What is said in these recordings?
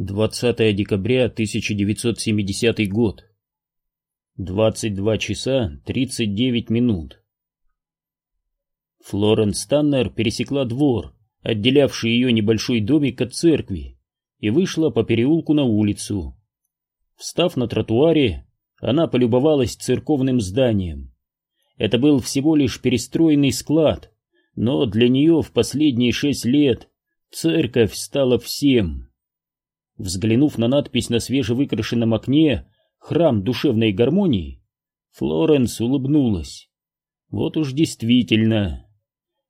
20 декабря 1970 год. 22 часа 39 минут. Флоренс Таннер пересекла двор, отделявший ее небольшой домик от церкви, и вышла по переулку на улицу. Встав на тротуаре, она полюбовалась церковным зданием. Это был всего лишь перестроенный склад, но для нее в последние шесть лет церковь стала всем. Взглянув на надпись на свежевыкрашенном окне «Храм душевной гармонии», Флоренс улыбнулась. Вот уж действительно,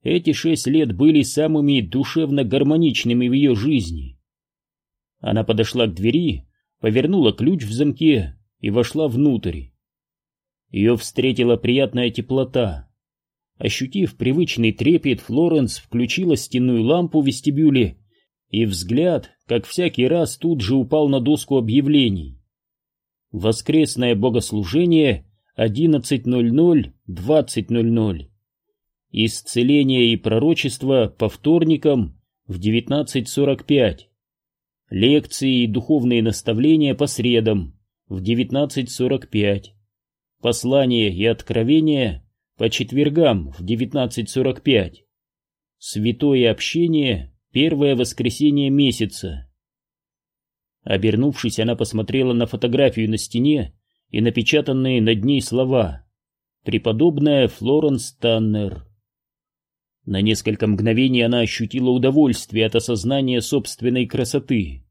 эти шесть лет были самыми душевно гармоничными в ее жизни. Она подошла к двери, повернула ключ в замке и вошла внутрь. Ее встретила приятная теплота. Ощутив привычный трепет, Флоренс включила стенную лампу в вестибюле и взгляд, как всякий раз, тут же упал на доску объявлений. Воскресное богослужение 11.00-20.00. Исцеление и пророчество по вторникам в 19.45. Лекции и духовные наставления по средам в 19.45. Послание и откровение по четвергам в 19.45. Святое общение Первое воскресенье месяца. Обернувшись, она посмотрела на фотографию на стене и напечатанные над ней слова «Преподобная Флоренс Таннер». На несколько мгновений она ощутила удовольствие от осознания собственной красоты.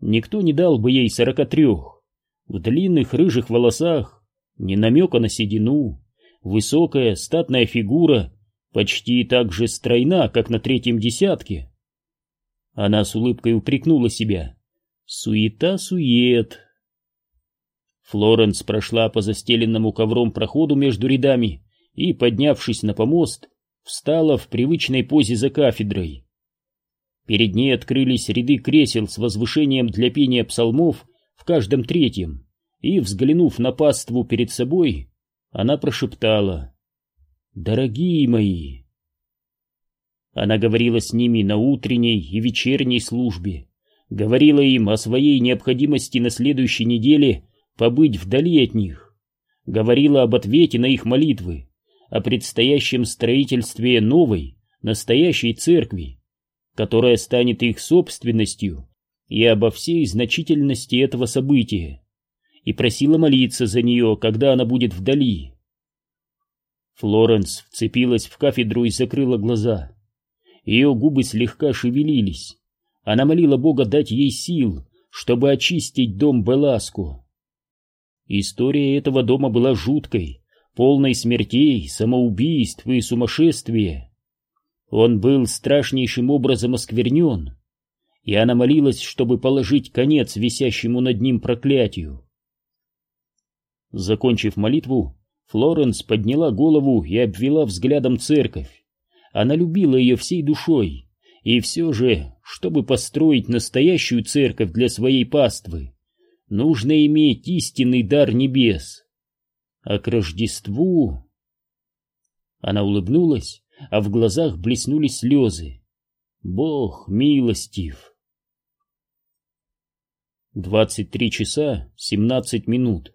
Никто не дал бы ей сорока трех. В длинных рыжих волосах, ни намека на седину, высокая статная фигура почти так же стройна, как на третьем десятке. Она с улыбкой упрекнула себя. Суета-сует. Флоренс прошла по застеленному ковром проходу между рядами и, поднявшись на помост, встала в привычной позе за кафедрой. Перед ней открылись ряды кресел с возвышением для пения псалмов в каждом третьем, и, взглянув на паству перед собой, она прошептала «Дорогие мои!» Она говорила с ними на утренней и вечерней службе, говорила им о своей необходимости на следующей неделе побыть вдали от них, говорила об ответе на их молитвы, о предстоящем строительстве новой, настоящей церкви, которая станет их собственностью, и обо всей значительности этого события, и просила молиться за нее, когда она будет вдали. Флоренс вцепилась в кафедру и закрыла глаза. Ее губы слегка шевелились. Она молила Бога дать ей сил, чтобы очистить дом Беласку. История этого дома была жуткой, полной смертей, самоубийств и сумасшествия. Он был страшнейшим образом осквернен, и она молилась, чтобы положить конец висящему над ним проклятию. Закончив молитву, Флоренс подняла голову и обвела взглядом церковь. Она любила ее всей душой, и все же, чтобы построить настоящую церковь для своей паствы, нужно иметь истинный дар небес. А к Рождеству... Она улыбнулась, а в глазах блеснули слезы. Бог милостив. 23 часа 17 минут.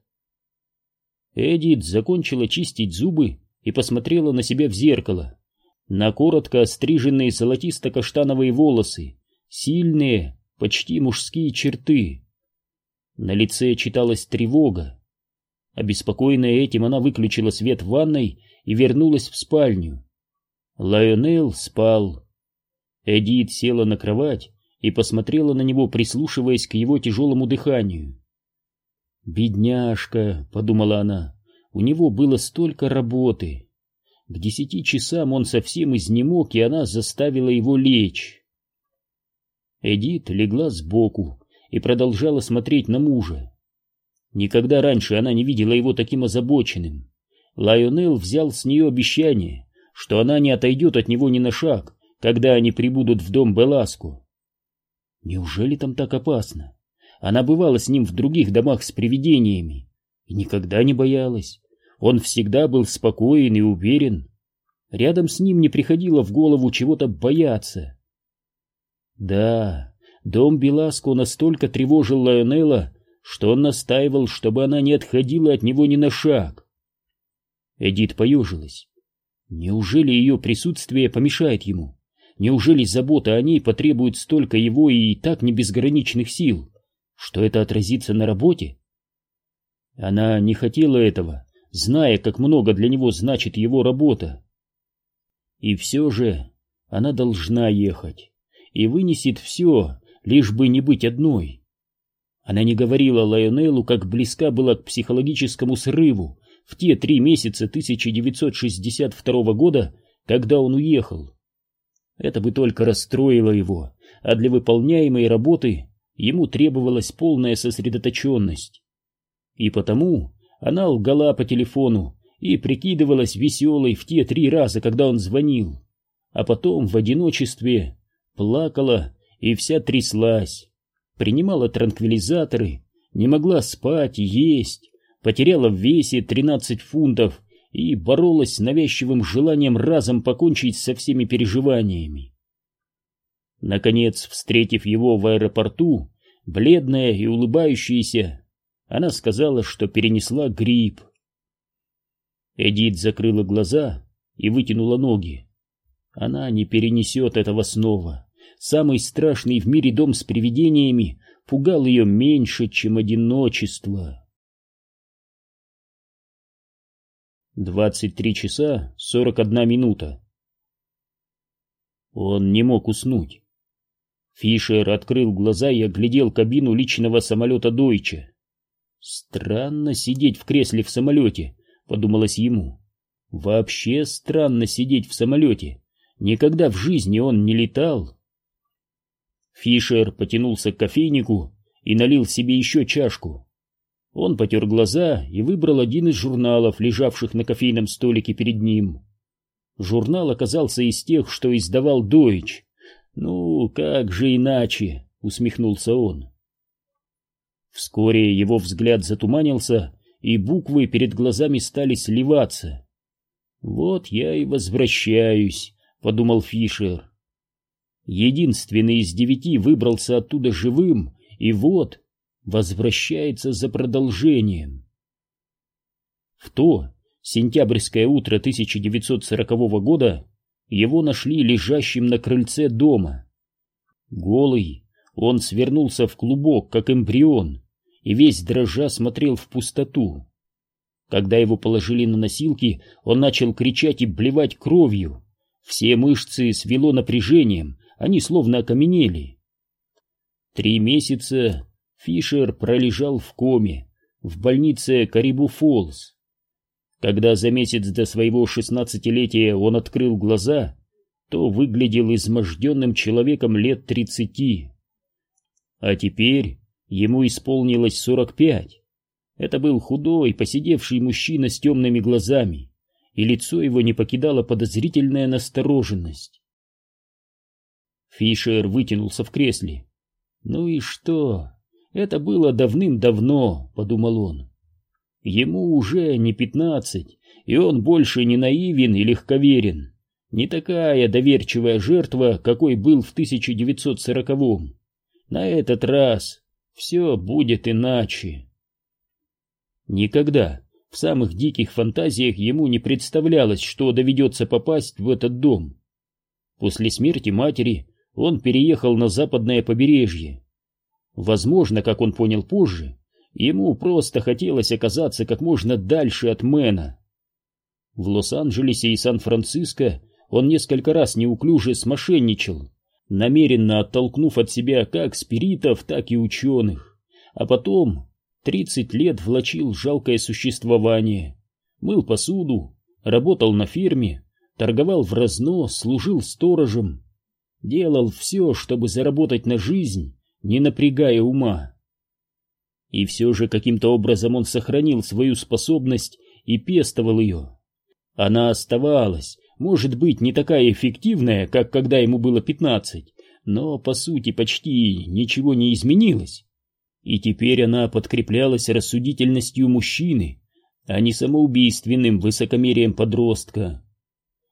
Эдит закончила чистить зубы и посмотрела на себя в зеркало. На коротко остриженные золотисто-каштановые волосы, сильные, почти мужские черты. На лице читалась тревога. Обеспокоенная этим, она выключила свет в ванной и вернулась в спальню. Лайонел спал. Эдит села на кровать и посмотрела на него, прислушиваясь к его тяжелому дыханию. «Бедняжка», — подумала она, — «у него было столько работы». К десяти часам он совсем изнемог, и она заставила его лечь. Эдит легла сбоку и продолжала смотреть на мужа. Никогда раньше она не видела его таким озабоченным. Лайонел взял с нее обещание, что она не отойдет от него ни на шаг, когда они прибудут в дом Беласку. Неужели там так опасно? Она бывала с ним в других домах с привидениями и никогда не боялась. Он всегда был спокоен и уверен. Рядом с ним не приходило в голову чего-то бояться. Да, дом Беласко настолько тревожил Лайонелла, что он настаивал, чтобы она не отходила от него ни на шаг. Эдит поежилась. Неужели ее присутствие помешает ему? Неужели забота о ней потребует столько его и так не безграничных сил, что это отразится на работе? Она не хотела этого, зная, как много для него значит его работа. И все же она должна ехать и вынесет все, лишь бы не быть одной. Она не говорила Лайонеллу, как близка была к психологическому срыву в те три месяца 1962 года, когда он уехал. Это бы только расстроило его, а для выполняемой работы ему требовалась полная сосредоточенность. И потому она лгала по телефону и прикидывалась веселой в те три раза, когда он звонил, а потом в одиночестве плакала и вся тряслась, принимала транквилизаторы, не могла спать есть, потеряла в весе 13 фунтов и боролась с навязчивым желанием разом покончить со всеми переживаниями. Наконец, встретив его в аэропорту, бледная и улыбающаяся, она сказала, что перенесла грипп. Эдит закрыла глаза и вытянула ноги. Она не перенесет этого снова. Самый страшный в мире дом с привидениями пугал ее меньше, чем одиночество. 23 часа 41 минута. Он не мог уснуть. Фишер открыл глаза и оглядел кабину личного самолета Дойче. Странно сидеть в кресле в самолете, подумалось ему. Вообще странно сидеть в самолете. Никогда в жизни он не летал. Фишер потянулся к кофейнику и налил себе еще чашку. Он потер глаза и выбрал один из журналов, лежавших на кофейном столике перед ним. Журнал оказался из тех, что издавал Дойч. «Ну, как же иначе?» — усмехнулся он. Вскоре его взгляд затуманился, и буквы перед глазами стали сливаться. «Вот я и возвращаюсь», — подумал Фишер. Единственный из девяти выбрался оттуда живым, и вот возвращается за продолжением. В то сентябрьское утро 1940 года его нашли лежащим на крыльце дома. Голый, он свернулся в клубок, как эмбрион, и весь дрожа смотрел в пустоту. Когда его положили на носилки, он начал кричать и блевать кровью. Все мышцы свело напряжением, они словно окаменели. Три месяца Фишер пролежал в коме в больнице Карибу-Фоллс. Когда за месяц до своего шестнадцатилетия он открыл глаза, то выглядел изможденным человеком лет тридцати. А теперь ему исполнилось сорок пять. Это был худой, посидевший мужчина с темными глазами, и лицо его не покидала подозрительная настороженность. Фишер вытянулся в кресле. «Ну и что? Это было давным-давно, подумал он. Ему уже не пятнадцать, и он больше не наивен и легковерен. Не такая доверчивая жертва, какой был в 1940-м. На этот раз все будет иначе. Никогда в самых диких фантазиях ему не представлялось, что доведется попасть в этот дом. После смерти матери он переехал на западное побережье, Возможно, как он понял позже, ему просто хотелось оказаться как можно дальше от Мэна. В Лос-Анджелесе и Сан-Франциско он несколько раз неуклюже смошенничал, намеренно оттолкнув от себя как спиритов, так и ученых, а потом тридцать лет влачил жалкое существование, мыл посуду, работал на ферме, торговал в разнос, служил сторожем, делал все, чтобы заработать на жизнь не напрягая ума. И все же каким-то образом он сохранил свою способность и пестовал ее. Она оставалась, может быть, не такая эффективная, как когда ему было пятнадцать, но, по сути, почти ничего не изменилось. И теперь она подкреплялась рассудительностью мужчины, а не самоубийственным высокомерием подростка.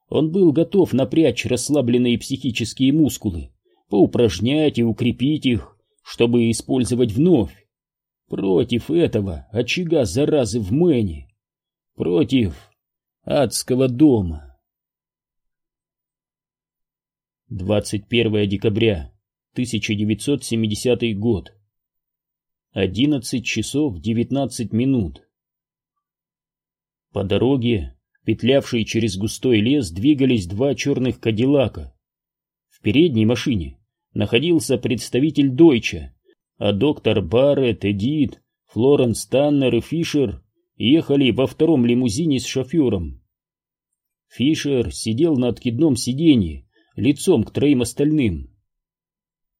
Он был готов напрячь расслабленные психические мускулы, поупражнять и укрепить их, чтобы использовать вновь. Против этого очага заразы в Мэне. Против адского дома. 21 декабря 1970 год. 11 часов 19 минут. По дороге, петлявшей через густой лес, двигались два черных кадиллака. В передней машине находился представитель Дойча, а доктор Барретт, Эдит, Флоренс Таннер и Фишер ехали во втором лимузине с шофером. Фишер сидел на откидном сиденье, лицом к троим остальным.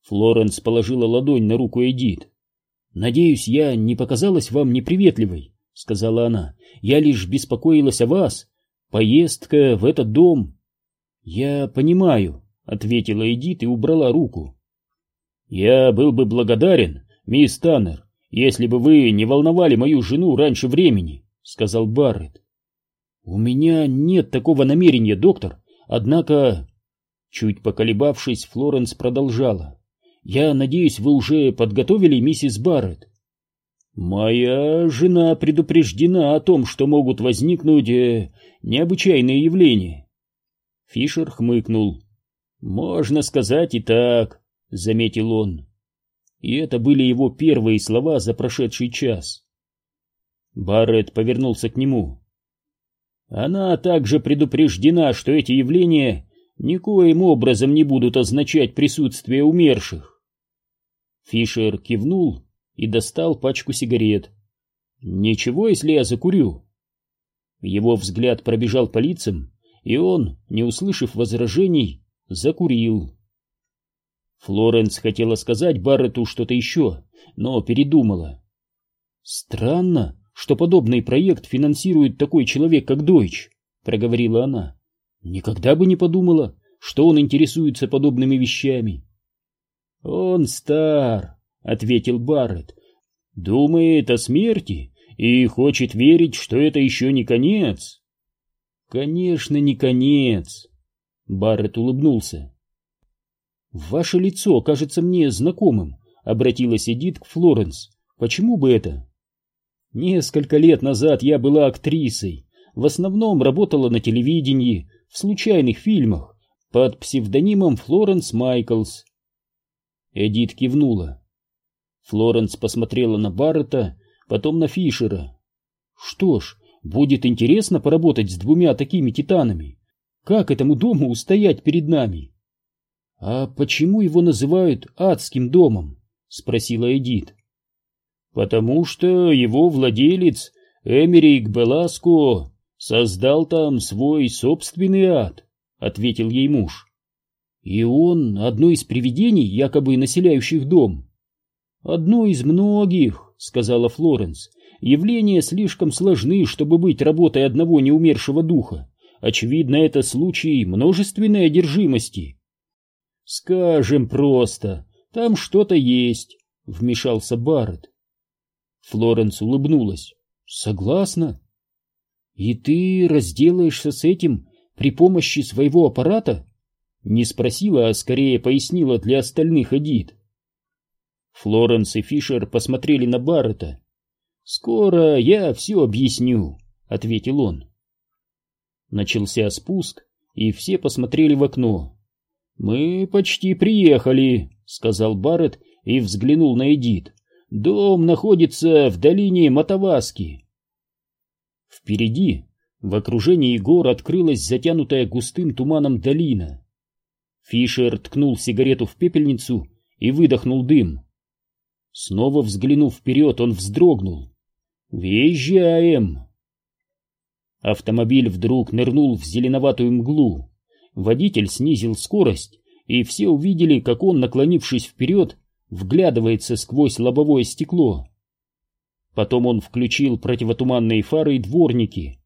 Флоренс положила ладонь на руку Эдит. «Надеюсь, я не показалась вам неприветливой», — сказала она. «Я лишь беспокоилась о вас. Поездка в этот дом». «Я понимаю», — ответила Эдит и убрала руку. «Я был бы благодарен, мисс Таннер, если бы вы не волновали мою жену раньше времени», — сказал Барретт. «У меня нет такого намерения, доктор, однако...» Чуть поколебавшись, Флоренс продолжала. Я надеюсь, вы уже подготовили миссис Барретт. Моя жена предупреждена о том, что могут возникнуть э, необычайные явления. Фишер хмыкнул. Можно сказать и так, заметил он. И это были его первые слова за прошедший час. Барретт повернулся к нему. Она также предупреждена, что эти явления никоим образом не будут означать присутствие умерших. Фишер кивнул и достал пачку сигарет. «Ничего, если я закурю?» Его взгляд пробежал по лицам, и он, не услышав возражений, закурил. Флоренс хотела сказать Барретту что-то еще, но передумала. «Странно, что подобный проект финансирует такой человек, как Дойч», — проговорила она. «Никогда бы не подумала, что он интересуется подобными вещами». «Он стар», — ответил Барретт. «Думает о смерти и хочет верить, что это еще не конец». «Конечно, не конец», — Барретт улыбнулся. «Ваше лицо кажется мне знакомым», — обратилась Эдит к Флоренс. «Почему бы это?» «Несколько лет назад я была актрисой, в основном работала на телевидении, в случайных фильмах, под псевдонимом Флоренс Майклс. Эдит кивнула. Флоренс посмотрела на Баррета, потом на Фишера. Что ж, будет интересно поработать с двумя такими титанами. Как этому дому устоять перед нами? А почему его называют адским домом? спросила Эдит. Потому что его владелец Эмерик Беласко создал там свой собственный ад, ответил ей муж. И он одно из привидений, якобы населяющих дом. Одно из многих, сказала Флоренс. Явления слишком сложны, чтобы быть работой одного неумершего духа. Очевидно, это случай множественной одержимости. Скажем просто, там что-то есть, вмешался Барретт. Флоренс улыбнулась. Согласна. И ты разделаешься с этим при помощи своего аппарата? Не спросила, а скорее пояснила для остальных Эдит. Флоренс и Фишер посмотрели на Баррета. «Скоро я все объясню», — ответил он. Начался спуск, и все посмотрели в окно. «Мы почти приехали», — сказал Барретт и взглянул на Эдит. «Дом находится в долине Матаваски». Впереди, в окружении гор, открылась затянутая густым туманом долина. Фишер ткнул сигарету в пепельницу и выдохнул дым. Снова взглянув вперед, он вздрогнул. «Въезжаем!» Автомобиль вдруг нырнул в зеленоватую мглу. Водитель снизил скорость, и все увидели, как он, наклонившись вперед, вглядывается сквозь лобовое стекло. Потом он включил противотуманные фары и дворники.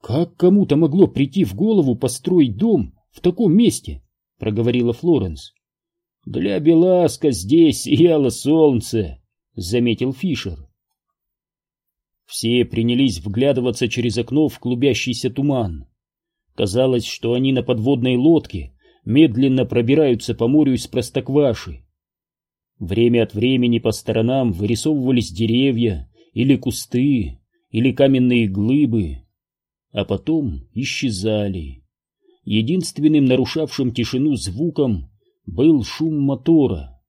Как кому-то могло прийти в голову построить дом в таком месте, — проговорила Флоренс. — Для Беласка здесь сияло солнце, — заметил Фишер. Все принялись вглядываться через окно в клубящийся туман. Казалось, что они на подводной лодке, медленно пробираются по морю из простокваши. Время от времени по сторонам вырисовывались деревья или кусты, или каменные глыбы, а потом исчезали. Единственным нарушавшим тишину звуком был шум мотора.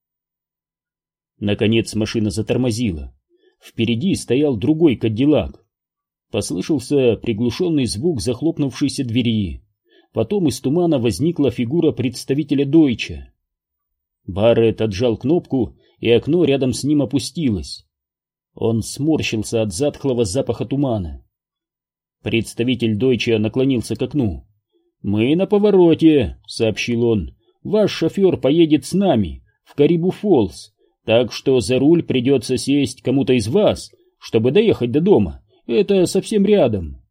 Наконец машина затормозила. Впереди стоял другой кадиллак. Послышался приглушенный звук захлопнувшейся двери. Потом из тумана возникла фигура представителя Дойча. Барретт отжал кнопку, и окно рядом с ним опустилось. Он сморщился от затхлого запаха тумана. Представитель Дойча наклонился к окну. «Мы на повороте», — сообщил он. «Ваш шофер поедет с нами, в Карибу-Фоллс, так что за руль придется сесть кому-то из вас, чтобы доехать до дома. Это совсем рядом».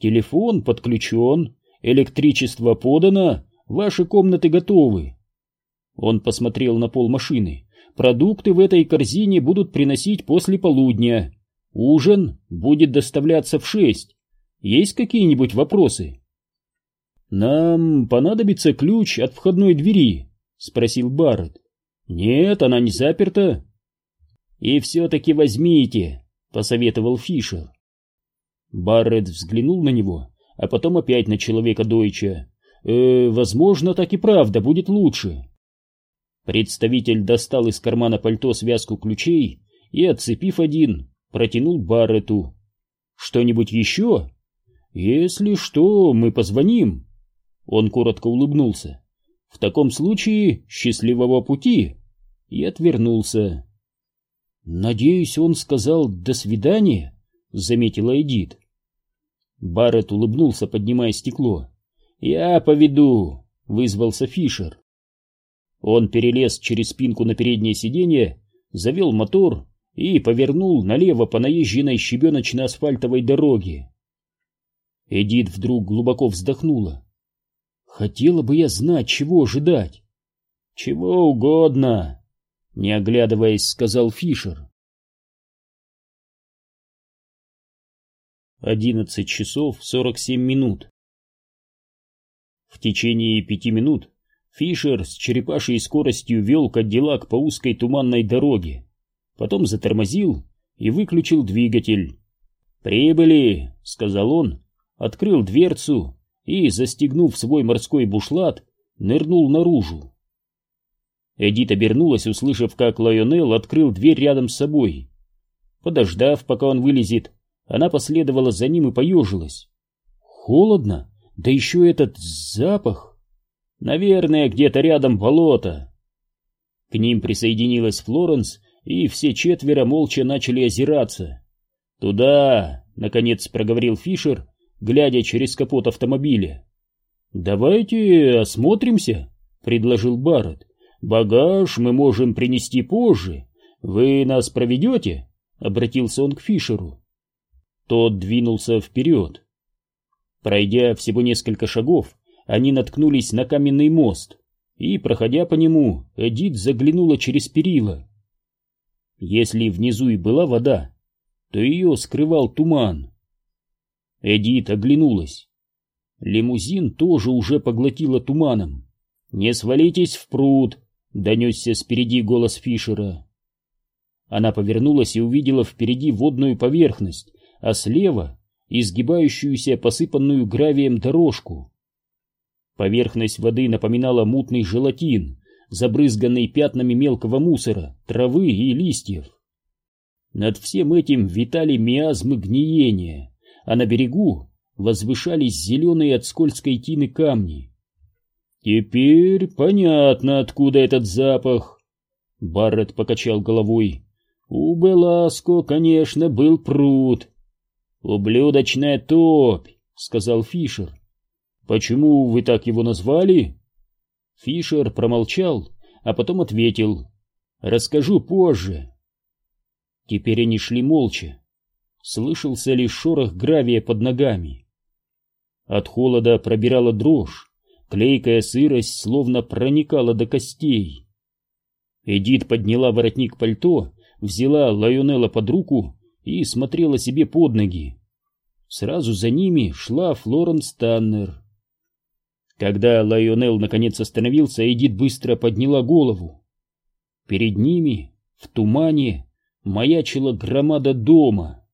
«Телефон подключен, электричество подано, ваши комнаты готовы». Он посмотрел на пол машины. Продукты в этой корзине будут приносить после полудня. Ужин будет доставляться в шесть. Есть какие-нибудь вопросы? Нам понадобится ключ от входной двери, спросил Барретт. Нет, она не заперта. И все-таки возьмите, посоветовал Фишер. Барретт взглянул на него, а потом опять на человека Дойча. Э, возможно, так и правда будет лучше. Представитель достал из кармана пальто связку ключей и, отцепив один, протянул Баррету. «Что-нибудь еще?» «Если что, мы позвоним». Он коротко улыбнулся. «В таком случае счастливого пути!» И отвернулся. «Надеюсь, он сказал «до свидания», — заметила Эдит. Барретт улыбнулся, поднимая стекло. «Я поведу», — вызвался Фишер. Он перелез через спинку на переднее сиденье, завел мотор и повернул налево по наезженной щебеночно-асфальтовой дороге. Эдит вдруг глубоко вздохнула. «Хотела бы я знать, чего ожидать». «Чего угодно», — не оглядываясь, сказал Фишер. Одиннадцать часов сорок семь минут. В течение пяти минут Фишер с черепашьей скоростью вел Кадиллак по узкой туманной дороге, потом затормозил и выключил двигатель. «Прибыли!» — сказал он, открыл дверцу и, застегнув свой морской бушлат, нырнул наружу. Эдит обернулась, услышав, как Лайонел открыл дверь рядом с собой. Подождав, пока он вылезет, она последовала за ним и поежилась. «Холодно, да еще этот запах!» Наверное, где-то рядом болото. К ним присоединилась Флоренс, и все четверо молча начали озираться. «Туда!» — наконец проговорил Фишер, глядя через капот автомобиля. «Давайте осмотримся», — предложил Барретт. «Багаж мы можем принести позже. Вы нас проведете?» — обратился он к Фишеру. Тот двинулся вперед. Пройдя всего несколько шагов, они наткнулись на каменный мост, и, проходя по нему, Эдит заглянула через перила. Если внизу и была вода, то ее скрывал туман. Эдит оглянулась. Лимузин тоже уже поглотила туманом. «Не свалитесь в пруд!» — донесся спереди голос Фишера. Она повернулась и увидела впереди водную поверхность, а слева — изгибающуюся посыпанную гравием дорожку. Поверхность воды напоминала мутный желатин, забрызганный пятнами мелкого мусора, травы и листьев. Над всем этим витали миазмы гниения, а на берегу возвышались зеленые от скользкой тины камни. «Теперь понятно, откуда этот запах», — Барретт покачал головой. «У Беласко, конечно, был пруд». «Ублюдочная топь», — сказал Фишер. «Почему вы так его назвали?» Фишер промолчал, а потом ответил. «Расскажу позже». Теперь они шли молча. Слышался лишь шорох гравия под ногами. От холода пробирала дрожь, клейкая сырость словно проникала до костей. Эдит подняла воротник пальто, взяла Лайонелла под руку и смотрела себе под ноги. Сразу за ними шла Флоренс Таннер. Когда Лайонел наконец остановился, Эдит быстро подняла голову. Перед ними, в тумане, маячила громада дома.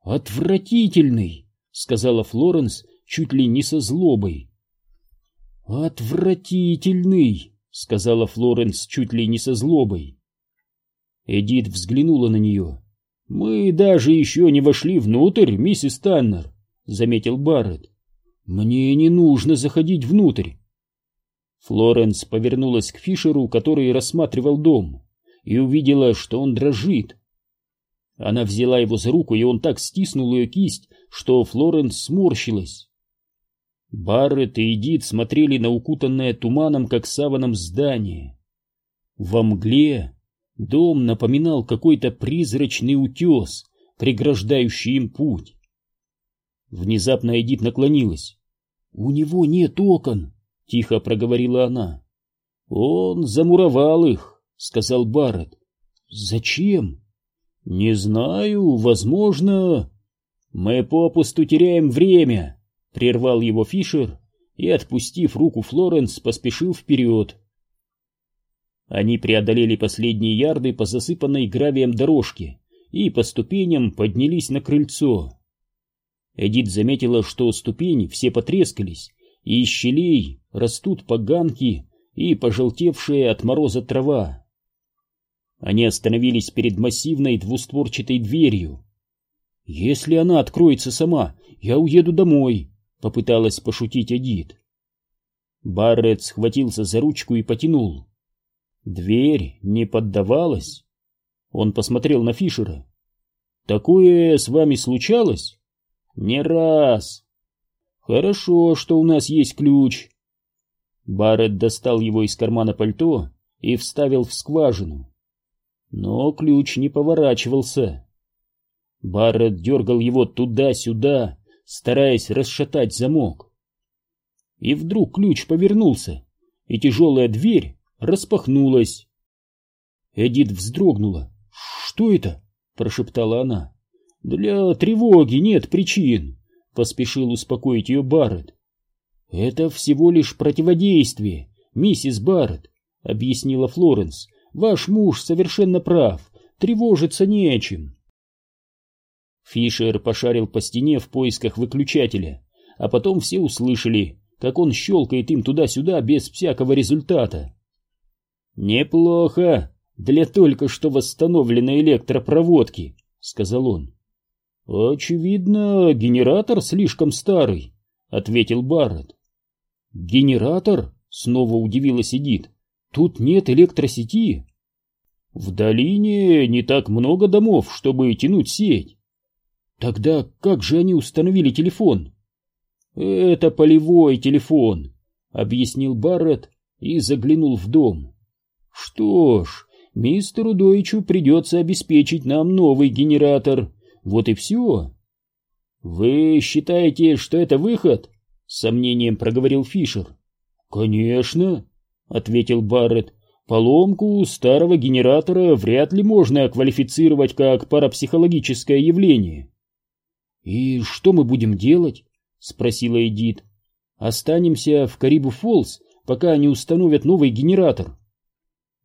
«Отвратительный!» — сказала Флоренс чуть ли не со злобой. «Отвратительный!» — сказала Флоренс чуть ли не со злобой. Эдит взглянула на нее. «Мы даже еще не вошли внутрь, миссис Таннер», — заметил Барретт. «Мне не нужно заходить внутрь». Флоренс повернулась к Фишеру, который рассматривал дом, и увидела, что он дрожит. Она взяла его за руку, и он так стиснул ее кисть, что Флоренс сморщилась. Барретт и Эдит смотрели на укутанное туманом, как саваном, здание. Во мгле дом напоминал какой-то призрачный утес, преграждающий им путь. Внезапно Эдит наклонилась. «У него нет окон», — тихо проговорила она. «Он замуровал их», — сказал Барретт. «Зачем?» «Не знаю, возможно...» «Мы попусту теряем время», — прервал его Фишер и, отпустив руку Флоренс, поспешил вперед. Они преодолели последние ярды по засыпанной гравием дорожке и по ступеням поднялись на крыльцо. Эдит заметила, что ступени все потрескались, и из щелей растут поганки и пожелтевшая от мороза трава. Они остановились перед массивной двустворчатой дверью. «Если она откроется сама, я уеду домой», — попыталась пошутить Эдит. Барретт схватился за ручку и потянул. Дверь не поддавалась. Он посмотрел на Фишера. «Такое с вами случалось?» Не раз. Хорошо, что у нас есть ключ. Барретт достал его из кармана пальто и вставил в скважину. Но ключ не поворачивался. Барретт дергал его туда-сюда, стараясь расшатать замок. И вдруг ключ повернулся, и тяжелая дверь распахнулась. Эдит вздрогнула. «Что это?» — прошептала она. «Для тревоги нет причин», — поспешил успокоить ее Барретт. «Это всего лишь противодействие, миссис Барретт», — объяснила Флоренс. «Ваш муж совершенно прав, тревожиться не о чем». Фишер пошарил по стене в поисках выключателя, а потом все услышали, как он щелкает им туда-сюда без всякого результата. «Неплохо для только что восстановленной электропроводки», — сказал он. «Очевидно, генератор слишком старый», — ответил Барретт. «Генератор?» — снова удивилась Эдит. «Тут нет электросети». «В долине не так много домов, чтобы тянуть сеть». «Тогда как же они установили телефон?» «Это полевой телефон», — объяснил Барретт и заглянул в дом. «Что ж, мистеру Дойчу придется обеспечить нам новый генератор» Вот и все. Вы считаете, что это выход? С сомнением проговорил Фишер. Конечно, ответил Барретт. Поломку старого генератора вряд ли можно квалифицировать как парапсихологическое явление. И что мы будем делать? спросила Эдит. Останемся в Карибу-Фоллс, пока не установят новый генератор.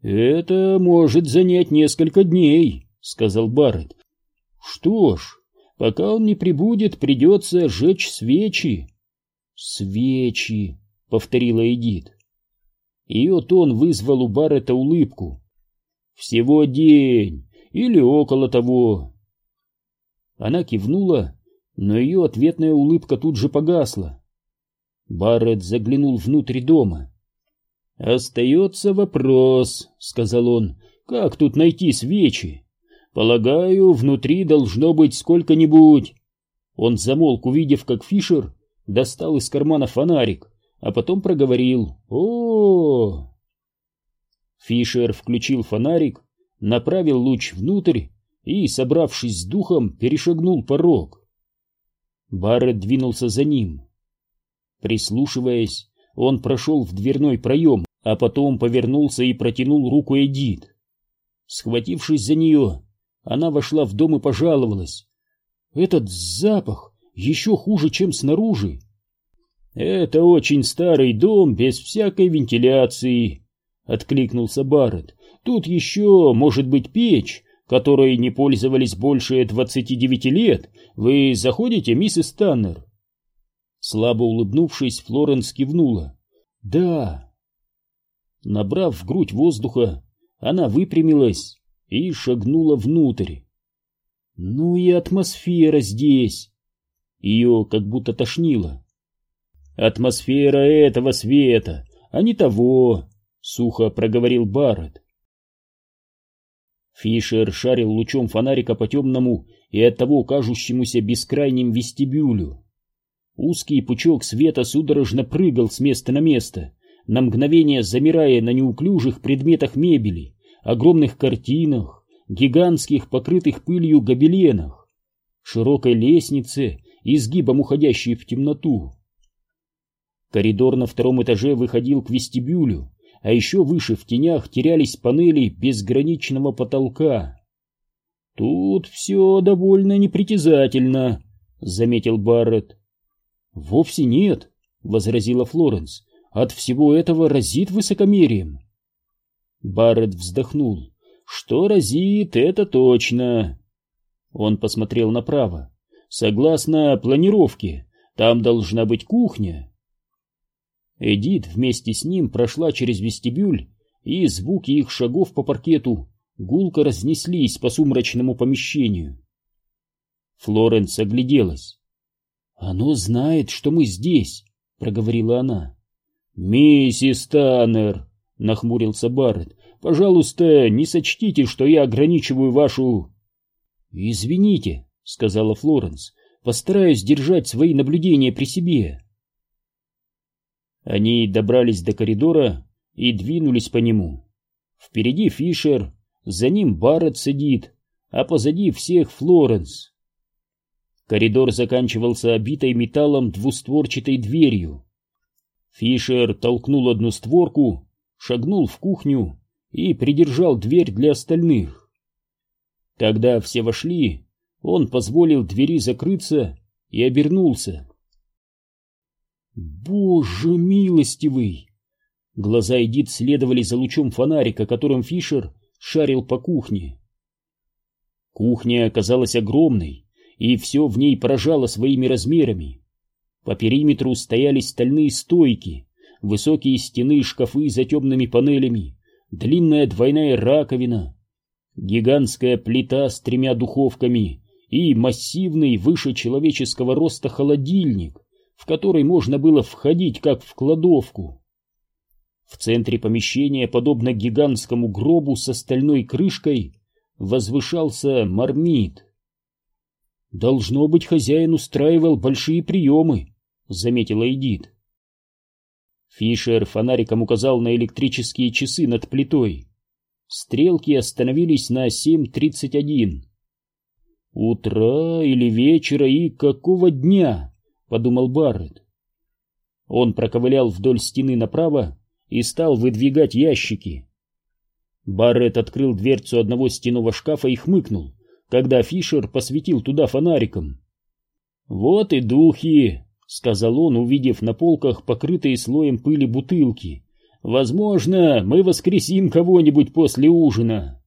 Это может занять несколько дней, сказал Барретт. Что ж, пока он не прибудет, придется жечь свечи. Свечи, повторила Эдит. Ее тон вызвал у Баррета улыбку. Всего день или около того. Она кивнула, но ее ответная улыбка тут же погасла. Барретт заглянул внутрь дома. «Остается вопрос», — сказал он, — «как тут найти свечи?» Полагаю, внутри должно быть сколько-нибудь. Он замолк, увидев, как Фишер достал из кармана фонарик, а потом проговорил о, -о, -о Фишер включил фонарик, направил луч внутрь и, собравшись с духом, перешагнул порог. Барретт двинулся за ним. Прислушиваясь, он прошел в дверной проем, а потом повернулся и протянул руку Эдит. Схватившись за нее, она вошла в дом и пожаловалась. «Этот запах еще хуже, чем снаружи!» Это очень старый дом без всякой вентиляции, откликнулся Барретт. Тут еще может быть печь, которой не пользовались больше двадцати девяти лет. Вы заходите, миссис Таннер? Слабо улыбнувшись, Флоренс кивнула. Да. Набрав в грудь воздуха, она выпрямилась и шагнула внутрь. Ну и атмосфера здесь. Ее как будто тошнило. Атмосфера этого света, а не того, сухо проговорил Барретт. Фишер шарил лучом фонарика по темному и оттого кажущемуся бескрайним вестибюлю. Узкий пучок света судорожно прыгал с места на место, на мгновение замирая на неуклюжих предметах мебели, огромных картинах, гигантских покрытых пылью гобеленах, широкой лестнице, изгибом уходящей в темноту. Коридор на втором этаже выходил к вестибюлю, а еще выше в тенях терялись панели безграничного потолка. «Тут все довольно непритязательно», — заметил Барретт. «Вовсе нет», — возразила Флоренс. «От всего этого разит высокомерием». Барретт вздохнул. «Что разит, это точно». Он посмотрел направо. «Согласно планировке, там должна быть кухня, Эдит вместе с ним прошла через вестибюль, и звуки их шагов по паркету гулко разнеслись по сумрачному помещению. Флоренс огляделась. «Оно знает, что мы здесь», — проговорила она. «Миссис Таннер», — нахмурился Барретт, — «пожалуйста, не сочтите, что я ограничиваю вашу...» «Извините», — сказала Флоренс, — «постараюсь держать свои наблюдения при себе». Они добрались до коридора и двинулись по нему. Впереди Фишер, за ним Барретт сидит, а позади всех Флоренс. Коридор заканчивался обитой металлом двустворчатой дверью. Фишер толкнул одну створку, шагнул в кухню и придержал дверь для остальных. Когда все вошли, он позволил двери закрыться и обернулся. Боже милостивый! Глаза Эдит следовали за лучом фонарика, которым Фишер шарил по кухне. Кухня оказалась огромной, и все в ней поражало своими размерами. По периметру стояли стальные стойки, высокие стены шкафы за темными панелями, длинная двойная раковина, гигантская плита с тремя духовками и массивный выше человеческого роста холодильник, в который можно было входить как в кладовку. В центре помещения, подобно гигантскому гробу со стальной крышкой, возвышался мармит. «Должно быть, хозяин устраивал большие приемы», — заметила Эдит. Фишер фонариком указал на электрические часы над плитой. Стрелки остановились на 7.31. «Утра или вечера и какого дня?» Подумал Барретт. Он проковылял вдоль стены направо и стал выдвигать ящики. Барретт открыл дверцу одного стенного шкафа и хмыкнул, когда Фишер посветил туда фонариком. «Вот и духи!» — сказал он, увидев на полках покрытые слоем пыли бутылки. «Возможно, мы воскресим кого-нибудь после ужина!»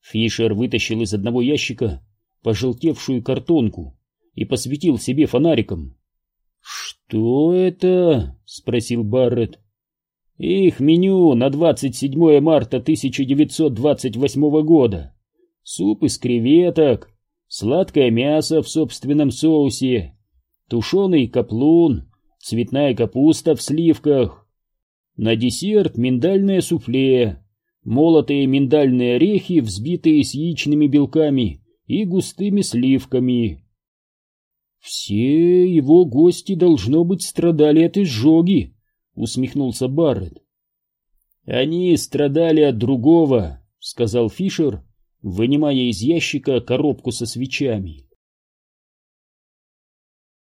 Фишер вытащил из одного ящика пожелтевшую картонку и посветил себе фонариком. «Что это?» — спросил Барретт. «Их меню на 27 марта 1928 года. Суп из креветок, сладкое мясо в собственном соусе, тушеный каплун, цветная капуста в сливках. На десерт миндальное суфле, молотые миндальные орехи, взбитые с яичными белками и густыми сливками». «Все его гости, должно быть, страдали от изжоги», — усмехнулся Барретт. «Они страдали от другого», — сказал Фишер, вынимая из ящика коробку со свечами.